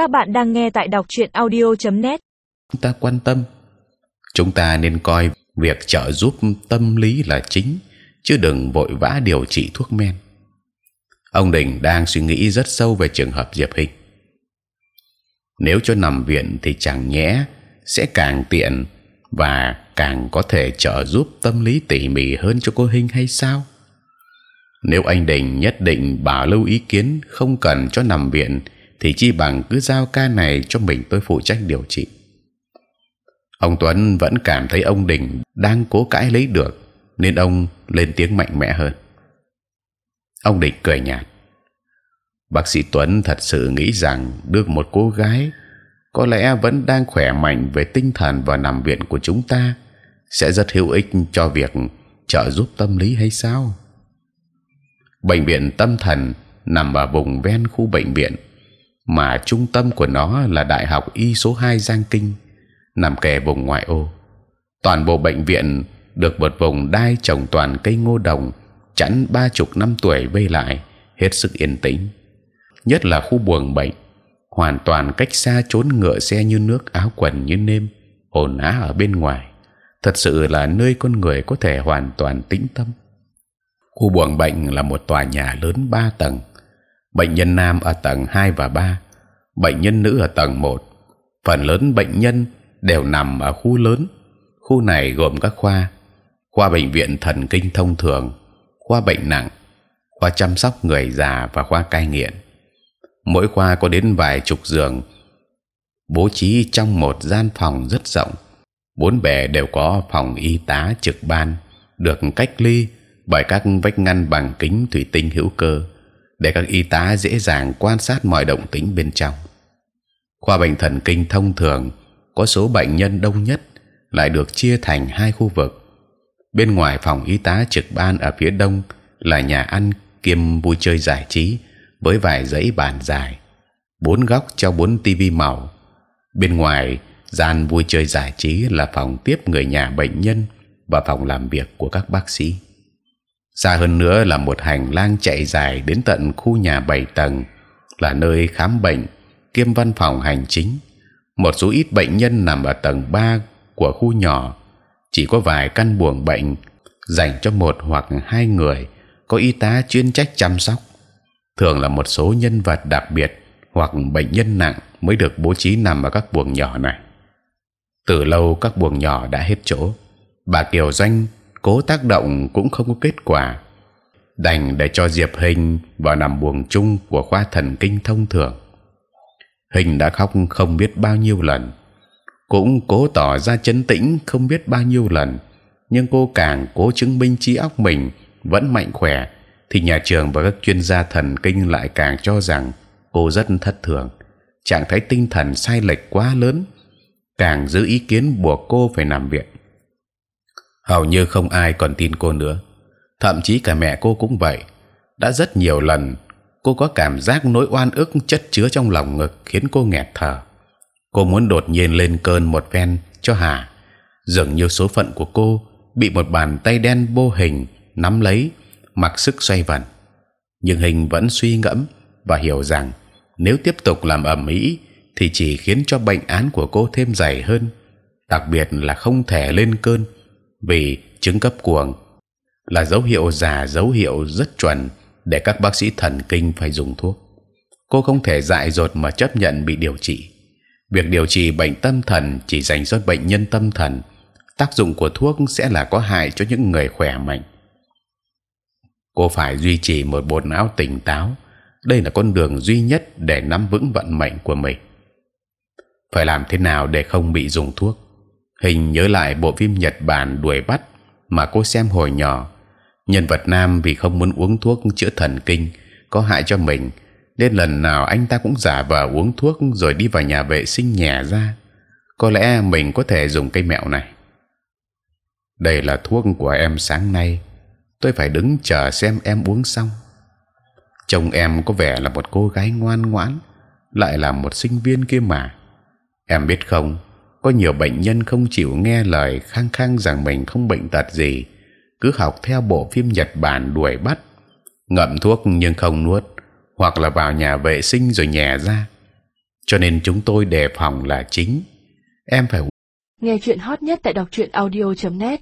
Các bạn đang nghe tại đọc truyện audio.net. Chúng ta quan tâm, chúng ta nên coi việc trợ giúp tâm lý là chính, chứ đừng vội vã điều trị thuốc men. Ông Đình đang suy nghĩ rất sâu về trường hợp Diệp Hình. Nếu cho nằm viện thì chẳng nhẽ sẽ càng tiện và càng có thể trợ giúp tâm lý tỉ mỉ hơn cho cô Hinh hay sao? Nếu anh Đình nhất định bảo lưu ý kiến không cần cho nằm viện, thì chi bằng cứ giao ca này cho mình tôi phụ trách điều trị. Ông Tuấn vẫn cảm thấy ông Đình đang cố cãi lấy được, nên ông lên tiếng mạnh mẽ hơn. Ông Đình cười nhạt. Bác sĩ Tuấn thật sự nghĩ rằng được một cô gái có lẽ vẫn đang khỏe mạnh về tinh thần và nằm viện của chúng ta sẽ rất hữu ích cho việc trợ giúp tâm lý hay sao? Bệnh viện tâm thần nằm ở vùng ven khu bệnh viện, mà trung tâm của nó là Đại học Y số 2 Giang Kinh, nằm kề vùng ngoại ô. Toàn bộ bệnh viện được một vùng đai trồng toàn cây ngô đồng, chắn ba chục năm tuổi vây lại, hết sức yên tĩnh. Nhất là khu buồng bệnh, hoàn toàn cách xa trốn ngựa xe như nước, áo quần như nêm, ồn á ở bên ngoài. Thật sự là nơi con người có thể hoàn toàn tĩnh tâm khu buồng bệnh là một tòa nhà lớn ba tầng bệnh nhân nam ở tầng 2 và 3, bệnh nhân nữ ở tầng 1. phần lớn bệnh nhân đều nằm ở khu lớn. Khu này gồm các khoa khoa bệnh viện thần kinh thông thường khoa bệnh nặng khoa chăm sóc người già và khoa cai nghiện. Mỗi khoa có đến vài chục giường bố trí trong một gian phòng rất rộng. Bốn bề đều có phòng y tá trực ban được cách ly bởi các vách ngăn bằng kính thủy tinh hữu cơ để các y tá dễ dàng quan sát mọi động tĩnh bên trong. Khoa bệnh thần kinh thông thường có số bệnh nhân đông nhất lại được chia thành hai khu vực. Bên ngoài phòng y tá trực ban ở phía đông là nhà ăn kiêm vui chơi giải trí với vài dãy bàn dài, bốn góc cho bốn tivi màu. Bên ngoài gian vui chơi giải trí là phòng tiếp người nhà bệnh nhân và phòng làm việc của các bác sĩ xa hơn nữa là một hành lang chạy dài đến tận khu nhà bảy tầng, là nơi khám bệnh, kiêm văn phòng hành chính. Một số ít bệnh nhân nằm ở tầng 3 của khu nhỏ, chỉ có vài căn buồng bệnh dành cho một hoặc hai người, có y tá chuyên trách chăm sóc. Thường là một số nhân vật đặc biệt hoặc bệnh nhân nặng mới được bố trí nằm ở các buồng nhỏ này. Từ lâu các buồng nhỏ đã hết chỗ. Bà kiều doanh cố tác động cũng không có kết quả. Đành để cho diệp hình vào nằm buồng chung của khoa thần kinh thông thường. Hình đã khóc không biết bao nhiêu lần, cũng cố tỏ ra chấn tĩnh không biết bao nhiêu lần, nhưng cô càng cố chứng minh trí óc mình vẫn mạnh khỏe thì nhà trường và các chuyên gia thần kinh lại càng cho rằng cô rất thất thường. Trạng thái tinh thần sai lệch quá lớn, càng giữ ý kiến buộc cô phải nằm viện hầu như không ai còn tin cô nữa. Thậm chí cả mẹ cô cũng vậy. Đã rất nhiều lần, cô có cảm giác nỗi oan ức chất chứa trong lòng ngực khiến cô nghẹt thở. Cô muốn đột nhiên lên cơn một ven cho hà. Dường như số phận của cô bị một bàn tay đen vô hình nắm lấy, mặc sức xoay vần. Nhưng hình vẫn suy ngẫm và hiểu rằng nếu tiếp tục làm ẩm ĩ thì chỉ khiến cho bệnh án của cô thêm dày hơn, đặc biệt là không thể lên cơn vì chứng cấp cuồng, là dấu hiệu giả dấu hiệu rất chuẩn để các bác sĩ thần kinh phải dùng thuốc. Cô không thể dại dột mà chấp nhận bị điều trị. Việc điều trị bệnh tâm thần chỉ dành cho bệnh nhân tâm thần. Tác dụng của thuốc sẽ là có hại cho những người khỏe mạnh. Cô phải duy trì một bộ não tỉnh táo. Đây là con đường duy nhất để nắm vững vận mệnh của mình. Phải làm thế nào để không bị dùng thuốc? Hình nhớ lại bộ phim Nhật Bản đuổi bắt mà cô xem hồi nhỏ. Nhân vật nam vì không muốn uống thuốc chữa thần kinh có hại cho mình, nên lần nào anh ta cũng giả vờ uống thuốc rồi đi vào nhà vệ sinh nhả ra. Có lẽ mình có thể dùng cây mẹo này. Đây là thuốc của em sáng nay. Tôi phải đứng chờ xem em uống xong. Chồng em có vẻ là một cô gái ngoan ngoãn, lại là một sinh viên kia mà. Em biết không? Có nhiều bệnh nhân không chịu nghe lời, khang khang rằng mình không bệnh tật gì. Cứ học theo bộ phim Nhật Bản đuổi bắt. Ngậm thuốc nhưng không nuốt, hoặc là vào nhà vệ sinh rồi nhè ra. Cho nên chúng tôi đề phòng là chính. Em phải Nghe chuyện hot nhất tại đọc truyện audio.net